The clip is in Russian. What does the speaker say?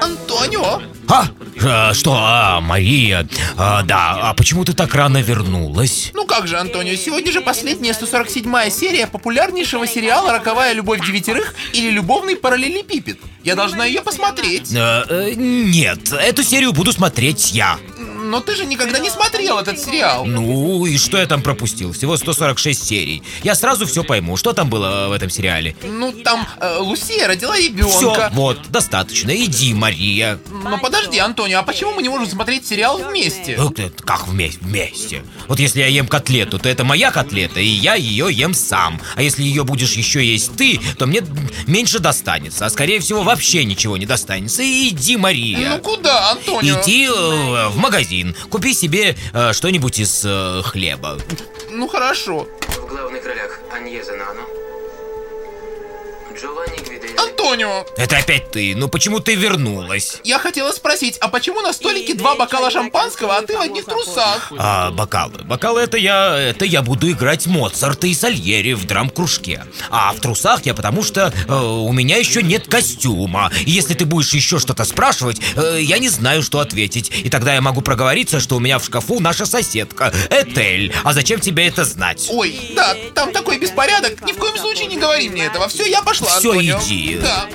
Антонио! А, а, что, а, Мария, а, да, а почему ты так рано вернулась? Ну как же, Антонио, сегодня же последняя 147-я серия популярнейшего сериала «Роковая любовь девятерых» или «Любовный параллелепипед». Я должна ее посмотреть. Э, э, нет, эту серию буду смотреть я. Но ты же никогда не смотрел этот сериал. Ну, и что я там пропустил? Всего 146 серий. Я сразу все пойму, что там было в этом сериале. Ну, там э, Лусия родила ребенка. Все, вот, достаточно. Иди, Мария. Но подожди, Антонио, а почему мы не можем смотреть сериал вместе? Э, э, Как вместе? Вместе. Вот если я ем котлету, то это моя котлета, и я ее ем сам. А если ее будешь еще есть ты, то мне меньше достанется. А скорее всего, вообще ничего не достанется. Иди, Мария. Ну куда, Антонио? Иди э, в магазин, купи себе э, что-нибудь из э, хлеба. Ну хорошо. В главных ролях Аньеза Нано, Джованни Гвиделли, Антонио, Это опять ты. Ну почему ты вернулась? я хотела спросить, а почему на столике два бокала шампанского, а ты в одних трусах? А, бокалы. Бокалы это я, это я буду играть Моцарта и Сальери в драм-кружке. А в трусах я потому что э, у меня еще нет костюма. И если ты будешь еще что-то спрашивать, э, я не знаю, что ответить. И тогда я могу проговориться, что у меня в шкафу наша соседка, Этель. А зачем тебе это знать? Ой, да, там такой беспорядок. Ни в коем случае не говори мне этого. Все, я пошла, Все, Антонио. иди. Да.